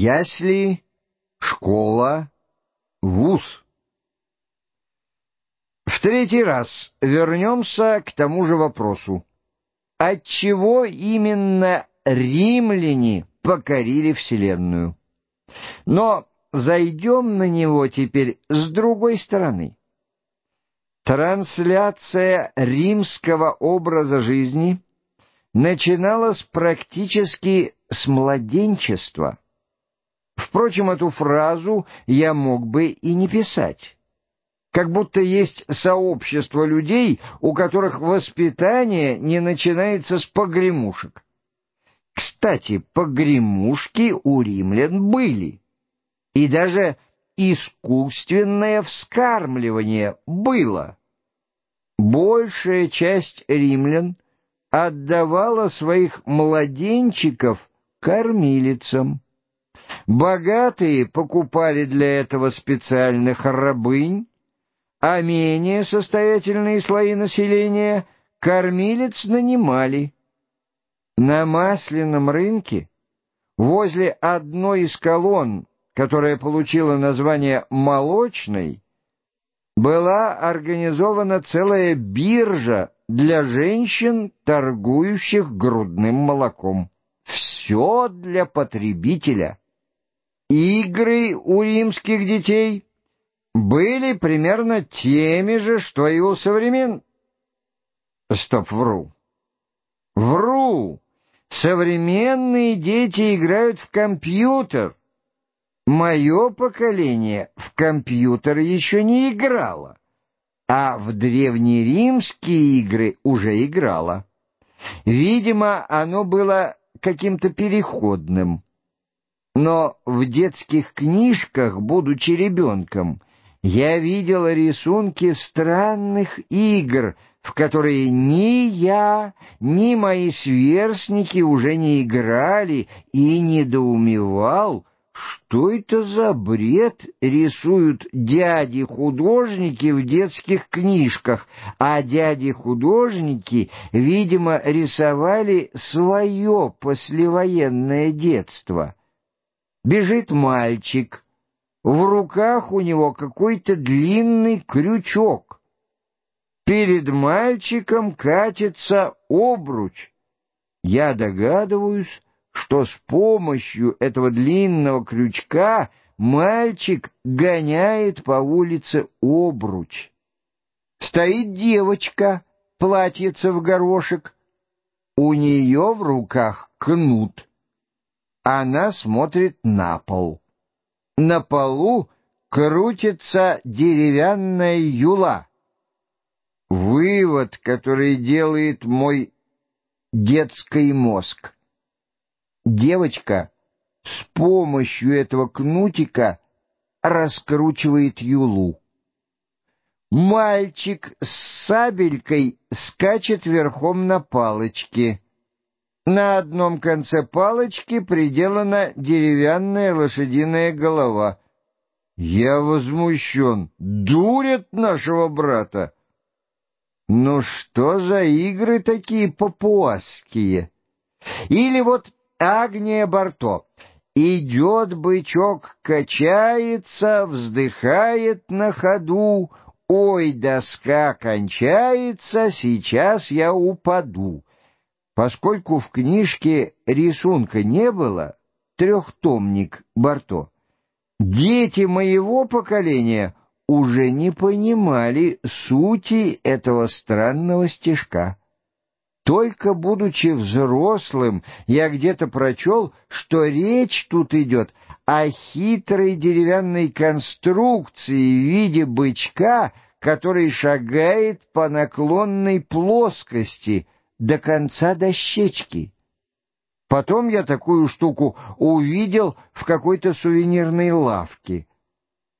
Ясли, школа, вуз. В третий раз вернемся к тому же вопросу. Отчего именно римляне покорили Вселенную? Но зайдем на него теперь с другой стороны. Трансляция римского образа жизни начиналась практически с младенчества. Впрочем, эту фразу я мог бы и не писать. Как будто есть сообщество людей, у которых воспитание не начинается с погремушек. Кстати, погремушки у римлян были. И даже искусственное вскармливание было. Большая часть римлян отдавала своих младенчиков кормилицам. Богатые покупали для этого специальных рабынь, а менее состоятельные слои населения кормилец нанимали. На масляном рынке возле одной из колонн, которая получила название «молочной», была организована целая биржа для женщин, торгующих грудным молоком. Все для потребителя. Игры у римских детей были примерно теми же, что и у современ... Стоп, вру. Вру! Современные дети играют в компьютер. Мое поколение в компьютер еще не играло, а в древнеримские игры уже играло. Видимо, оно было каким-то переходным. Но в детских книжках, будучи ребенком, я видел рисунки странных игр, в которые ни я, ни мои сверстники уже не играли, и недоумевал, что это за бред рисуют дяди-художники в детских книжках, а дяди-художники, видимо, рисовали свое послевоенное детство. Бежит мальчик, в руках у него какой-то длинный крючок. Перед мальчиком катится обруч. Я догадываюсь, что с помощью этого длинного крючка мальчик гоняет по улице обруч. Стоит девочка, платьице в горошек. У нее в руках кнут. Она смотрит на пол. На полу крутится деревянная юла. Вывод, который делает мой детский мозг. Девочка с помощью этого кнутика раскручивает юлу. Мальчик с сабелькой скачет верхом на палочке. На одном конце палочки приделана деревянная лошадиная голова. Я возмущен. Дурят нашего брата. Ну что за игры такие папуасские? Или вот Агния Барто. Идет бычок, качается, вздыхает на ходу. Ой, доска кончается, сейчас я упаду. Поскольку в книжке рисунка не было, трехтомник Барто, дети моего поколения уже не понимали сути этого странного стишка. Только будучи взрослым, я где-то прочел, что речь тут идет о хитрой деревянной конструкции в виде бычка, который шагает по наклонной плоскости — до конца дощечки. Потом я такую штуку увидел в какой-то сувенирной лавке.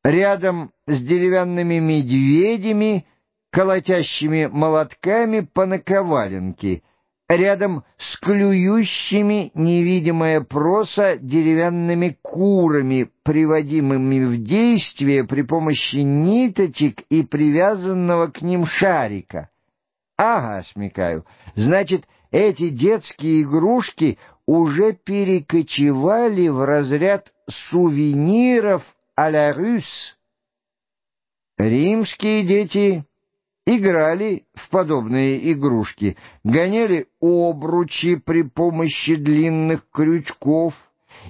Рядом с деревянными медведями, колотящими молотками по наковаленке, рядом с клюющими невидимая проса деревянными курами, приводимыми в действие при помощи ниточек и привязанного к ним шарика. Ага, смекаю. Значит, эти детские игрушки уже перекочевали в разряд сувениров а-ля Рюс. Римские дети играли в подобные игрушки, гоняли обручи при помощи длинных крючков,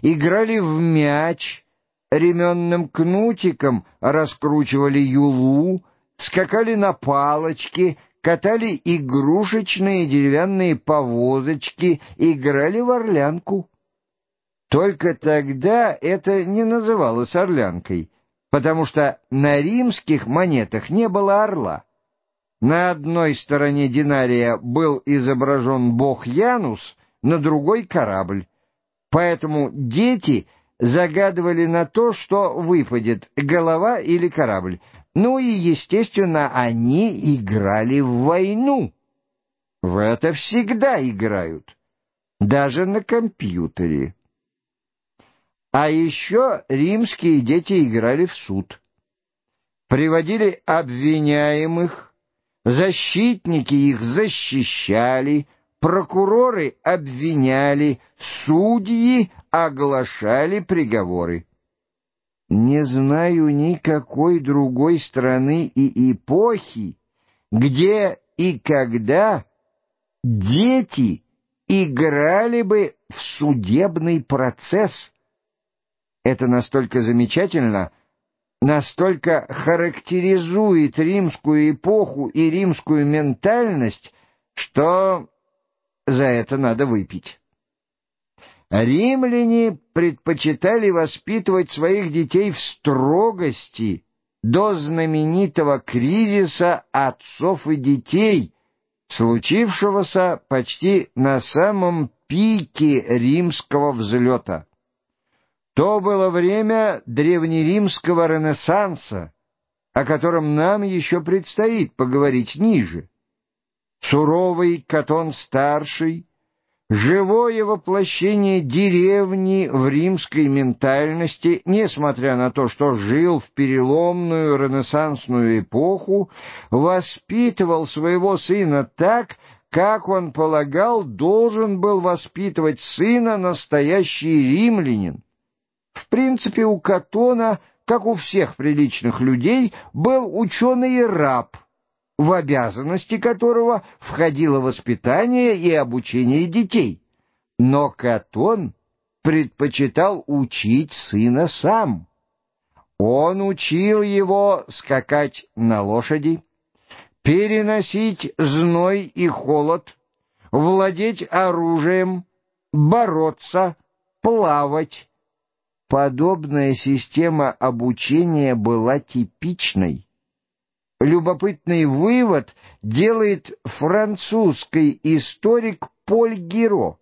играли в мяч, ременным кнутиком раскручивали юлу, скакали на палочке, катали игрушечные деревянные повозочки, играли в орлянку. Только тогда это не называлось орлянкой, потому что на римских монетах не было орла. На одной стороне динария был изображен бог Янус, на другой — корабль. Поэтому дети загадывали на то, что выпадет — голова или корабль. Ну и, естественно, они играли в войну. В это всегда играют, даже на компьютере. А еще римские дети играли в суд. Приводили обвиняемых, Защитники их защищали, прокуроры обвиняли, судьи оглашали приговоры. Не знаю никакой другой страны и эпохи, где и когда дети играли бы в судебный процесс. Это настолько замечательно, настолько характеризует римскую эпоху и римскую ментальность, что за это надо выпить. Римляне предпочитали воспитывать своих детей в строгости до знаменитого кризиса отцов и детей, случившегося почти на самом пике римского взлета. То было время древнеримского ренессанса, о котором нам еще предстоит поговорить ниже. Суровый Катон-старший, живое воплощение деревни в римской ментальности, несмотря на то, что жил в переломную ренессансную эпоху, воспитывал своего сына так, как он полагал, должен был воспитывать сына настоящий римлянин. В принципе, у Катона, как у всех приличных людей, был ученый раб, в обязанности которого входило воспитание и обучение детей. Но Катон предпочитал учить сына сам. Он учил его скакать на лошади, переносить зной и холод, владеть оружием, бороться, плавать, Подобная система обучения была типичной. Любопытный вывод делает французский историк Поль Гиро.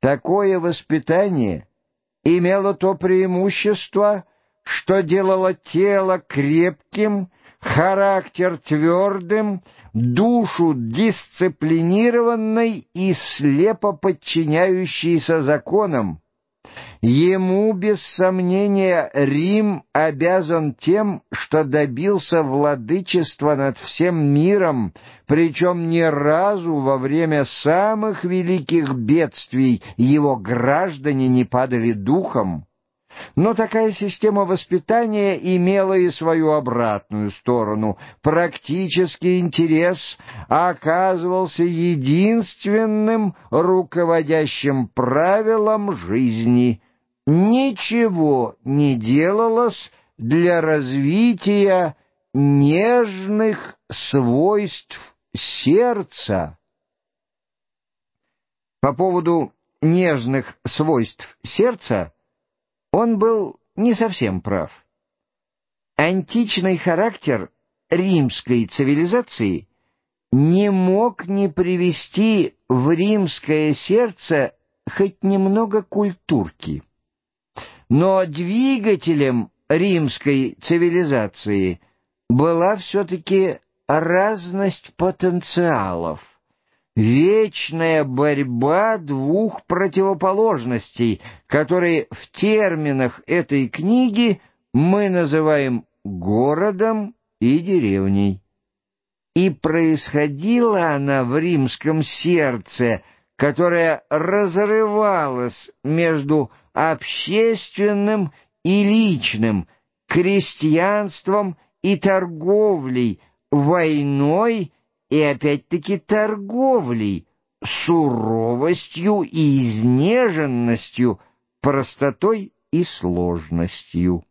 Такое воспитание имело то преимущество, что делало тело крепким, характер твердым, душу дисциплинированной и слепо подчиняющейся законам. Ему, без сомнения, Рим обязан тем, что добился владычества над всем миром, причем ни разу во время самых великих бедствий его граждане не падали духом. Но такая система воспитания имела и свою обратную сторону. Практический интерес оказывался единственным руководящим правилом жизни — ничего не делалось для развития нежных свойств сердца. По поводу нежных свойств сердца он был не совсем прав. Античный характер римской цивилизации не мог не привести в римское сердце хоть немного культурки. Но двигателем римской цивилизации была все-таки разность потенциалов, вечная борьба двух противоположностей, которые в терминах этой книги мы называем городом и деревней. И происходила она в римском сердце которая разрывалась между общественным и личным, крестьянством и торговлей, войной и опять-таки торговлей, суровостью и изнеженностью, простотой и сложностью.